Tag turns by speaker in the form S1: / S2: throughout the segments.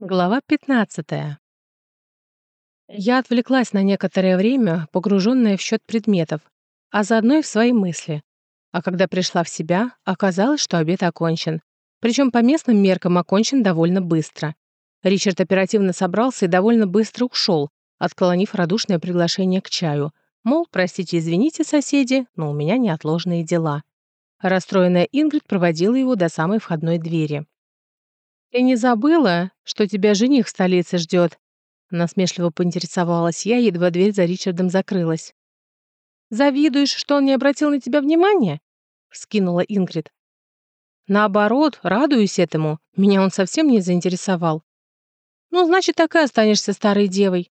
S1: Глава 15. Я отвлеклась на некоторое время, погруженная в счет предметов, а заодно и в свои мысли. А когда пришла в себя, оказалось, что обед окончен. Причем по местным меркам окончен довольно быстро. Ричард оперативно собрался и довольно быстро ушел, отклонив радушное приглашение к чаю. Мол, простите, извините, соседи, но у меня неотложные дела. Расстроенная Ингрид проводила его до самой входной двери. «Ты не забыла, что тебя жених в столице ждет?» Насмешливо поинтересовалась я, едва дверь за Ричардом закрылась. «Завидуешь, что он не обратил на тебя внимания?» — вскинула Ингрид. «Наоборот, радуюсь этому. Меня он совсем не заинтересовал. Ну, значит, так и останешься старой девой».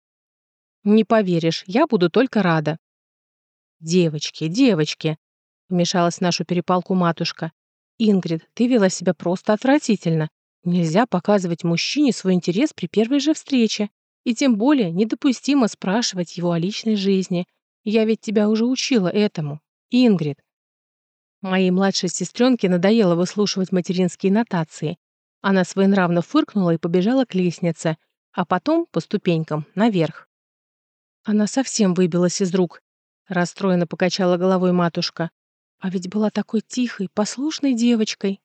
S1: «Не поверишь, я буду только рада». «Девочки, девочки!» — вмешалась в нашу перепалку матушка. «Ингрид, ты вела себя просто отвратительно. Нельзя показывать мужчине свой интерес при первой же встрече. И тем более недопустимо спрашивать его о личной жизни. Я ведь тебя уже учила этому. Ингрид. Моей младшей сестренке надоело выслушивать материнские нотации. Она своенравно фыркнула и побежала к лестнице, а потом по ступенькам наверх. Она совсем выбилась из рук. Расстроенно покачала головой матушка. А ведь была такой тихой, послушной девочкой.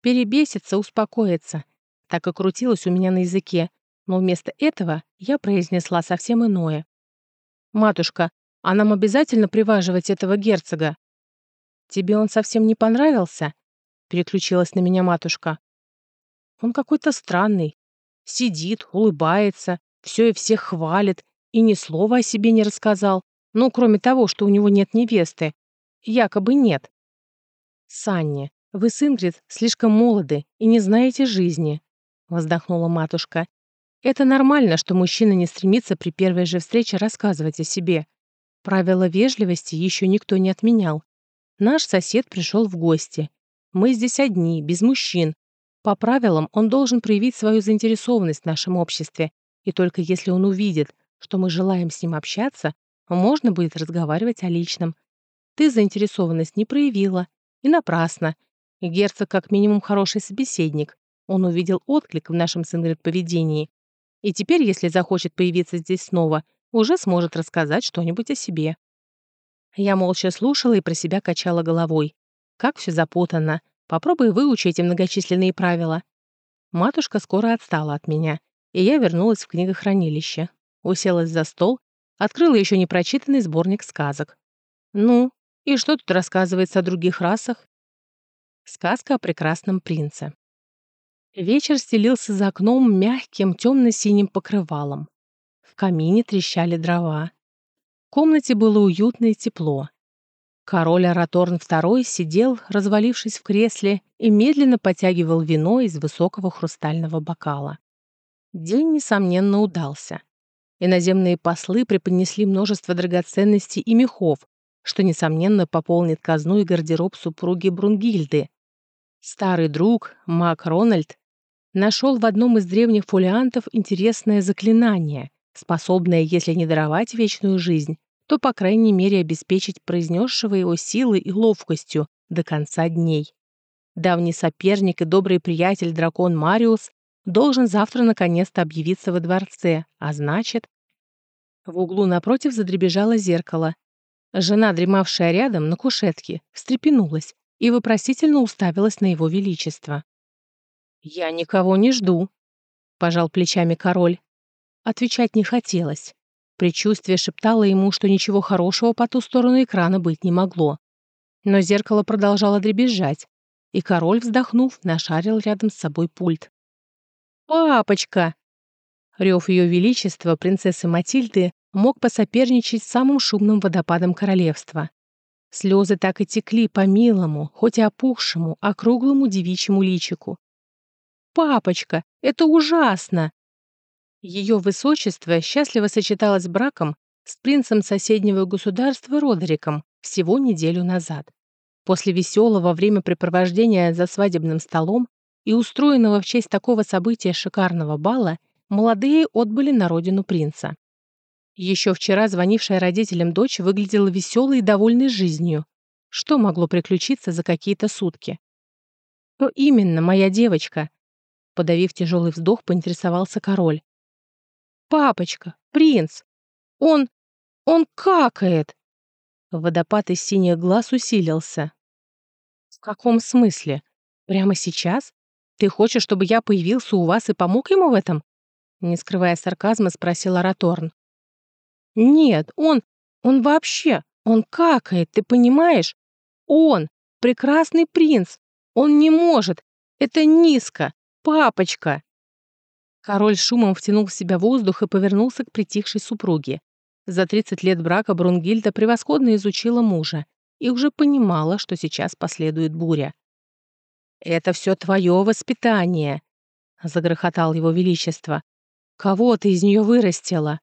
S1: Перебесится, успокоится. Так и крутилось у меня на языке, но вместо этого я произнесла совсем иное. «Матушка, а нам обязательно приваживать этого герцога?» «Тебе он совсем не понравился?» Переключилась на меня матушка. «Он какой-то странный. Сидит, улыбается, все и всех хвалит, и ни слова о себе не рассказал, ну, кроме того, что у него нет невесты. Якобы нет. Санни, «Вы с Ингрид слишком молоды и не знаете жизни», — вздохнула матушка. «Это нормально, что мужчина не стремится при первой же встрече рассказывать о себе. Правила вежливости еще никто не отменял. Наш сосед пришел в гости. Мы здесь одни, без мужчин. По правилам он должен проявить свою заинтересованность в нашем обществе, и только если он увидит, что мы желаем с ним общаться, можно будет разговаривать о личном. Ты заинтересованность не проявила, и напрасно, Герцог как минимум хороший собеседник. Он увидел отклик в нашем с Ингрид поведении. И теперь, если захочет появиться здесь снова, уже сможет рассказать что-нибудь о себе. Я молча слушала и про себя качала головой. Как все запутанно. Попробуй выучи эти многочисленные правила. Матушка скоро отстала от меня, и я вернулась в книгохранилище. Уселась за стол, открыла еще не прочитанный сборник сказок. Ну, и что тут рассказывается о других расах? Сказка о прекрасном принце. Вечер стелился за окном мягким темно-синим покрывалом. В камине трещали дрова. В комнате было уютно и тепло. Король Араторн II сидел, развалившись в кресле, и медленно потягивал вино из высокого хрустального бокала. День, несомненно, удался. Иноземные послы преподнесли множество драгоценностей и мехов, что, несомненно, пополнит казну и гардероб супруги Брунгильды, Старый друг, маг Рональд, нашел в одном из древних фолиантов интересное заклинание, способное, если не даровать вечную жизнь, то, по крайней мере, обеспечить произнесшего его силой и ловкостью до конца дней. Давний соперник и добрый приятель дракон Мариус должен завтра наконец-то объявиться во дворце, а значит... В углу напротив задребежало зеркало. Жена, дремавшая рядом на кушетке, встрепенулась и вопросительно уставилась на его величество. «Я никого не жду», — пожал плечами король. Отвечать не хотелось. Предчувствие шептало ему, что ничего хорошего по ту сторону экрана быть не могло. Но зеркало продолжало дребезжать, и король, вздохнув, нашарил рядом с собой пульт. «Папочка!» Рев ее величества, принцессы Матильды, мог посоперничать с самым шумным водопадом королевства. Слезы так и текли по милому, хоть и опухшему, округлому девичьему личику. «Папочка, это ужасно!» Ее высочество счастливо сочеталось браком с принцем соседнего государства Родериком всего неделю назад. После веселого времяпрепровождения за свадебным столом и устроенного в честь такого события шикарного бала, молодые отбыли на родину принца. Еще вчера звонившая родителям дочь выглядела веселой и довольной жизнью. Что могло приключиться за какие-то сутки? «Ну именно, моя девочка», — подавив тяжелый вздох, поинтересовался король. «Папочка, принц, он... он какает!» Водопад из синих глаз усилился. «В каком смысле? Прямо сейчас? Ты хочешь, чтобы я появился у вас и помог ему в этом?» Не скрывая сарказма, спросил Араторн. «Нет, он... он вообще... он какает, ты понимаешь? Он! Прекрасный принц! Он не может! Это низко! Папочка!» Король шумом втянул в себя воздух и повернулся к притихшей супруге. За 30 лет брака Брунгильда превосходно изучила мужа и уже понимала, что сейчас последует буря. «Это все твое воспитание», — загрохотал его величество. «Кого ты из нее вырастила?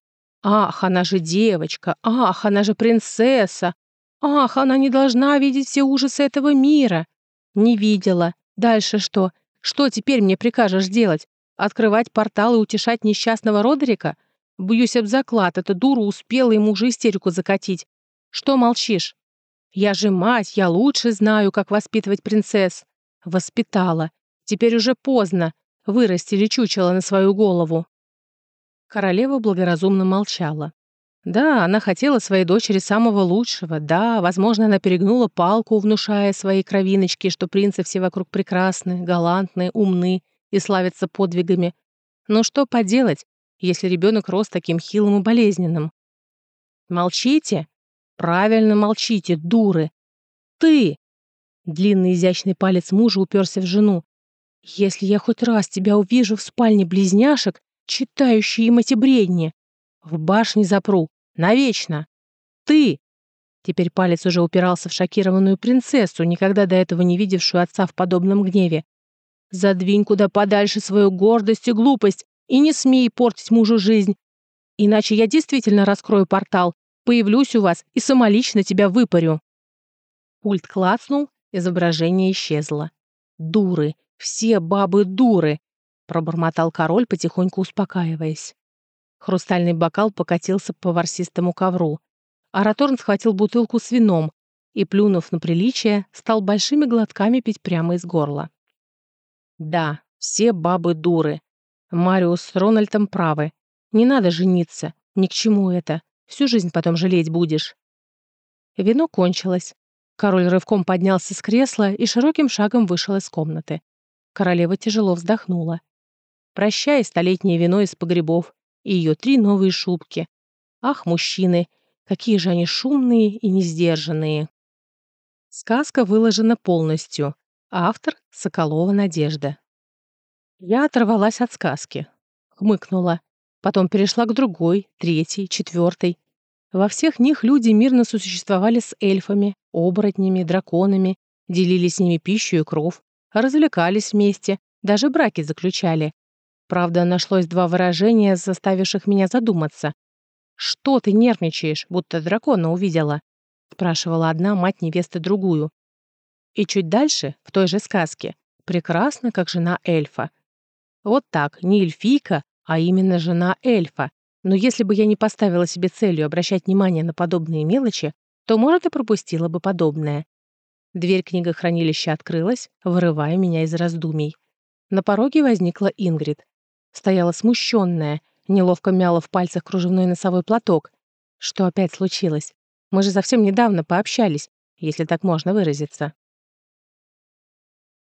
S1: Ах, она же девочка! Ах, она же принцесса! Ах, она не должна видеть все ужасы этого мира! Не видела. Дальше что? Что теперь мне прикажешь делать? Открывать портал и утешать несчастного Родерика? Бьюсь об заклад, эта дура успела ему уже истерику закатить. Что молчишь? Я же мать, я лучше знаю, как воспитывать принцесс. Воспитала. Теперь уже поздно. Вырастили чучело на свою голову. Королева благоразумно молчала. Да, она хотела своей дочери самого лучшего. Да, возможно, она перегнула палку, внушая своей кровиночке, что принцы все вокруг прекрасны, галантны, умны и славятся подвигами. Но что поделать, если ребенок рос таким хилым и болезненным? Молчите? Правильно молчите, дуры. Ты! Длинный изящный палец мужа уперся в жену. Если я хоть раз тебя увижу в спальне близняшек, читающей им эти бредни, в башне запру, навечно. Ты! Теперь палец уже упирался в шокированную принцессу, никогда до этого не видевшую отца в подобном гневе. Задвинь куда подальше свою гордость и глупость и не смей портить мужу жизнь. Иначе я действительно раскрою портал, появлюсь у вас и самолично тебя выпарю». Пульт клацнул, изображение исчезло. «Дуры! Все бабы дуры!» — пробормотал король, потихоньку успокаиваясь. Хрустальный бокал покатился по ворсистому ковру. Араторн схватил бутылку с вином и, плюнув на приличие, стал большими глотками пить прямо из горла. Да, все бабы дуры. Мариус с Рональдом правы. Не надо жениться. Ни к чему это. Всю жизнь потом жалеть будешь. Вино кончилось. Король рывком поднялся с кресла и широким шагом вышел из комнаты. Королева тяжело вздохнула. Прощай, столетнее вино из погребов и ее три новые шубки. Ах, мужчины, какие же они шумные и несдержанные. Сказка выложена полностью. Автор — Соколова Надежда. Я оторвалась от сказки. Хмыкнула. Потом перешла к другой, третьей, четвертой. Во всех них люди мирно сосуществовали с эльфами, оборотнями, драконами, делили с ними пищу и кров, развлекались вместе, даже браки заключали. Правда, нашлось два выражения, заставивших меня задуматься. «Что ты нервничаешь, будто дракона увидела?» — спрашивала одна мать невесты другую. И чуть дальше, в той же сказке, прекрасно, как жена эльфа. Вот так, не эльфийка, а именно жена эльфа. Но если бы я не поставила себе целью обращать внимание на подобные мелочи, то, может, и пропустила бы подобное. Дверь книгохранилища открылась, вырывая меня из раздумий. На пороге возникла Ингрид. Стояла смущенная, неловко мяла в пальцах кружевной носовой платок. Что опять случилось? Мы же совсем недавно пообщались, если так можно выразиться.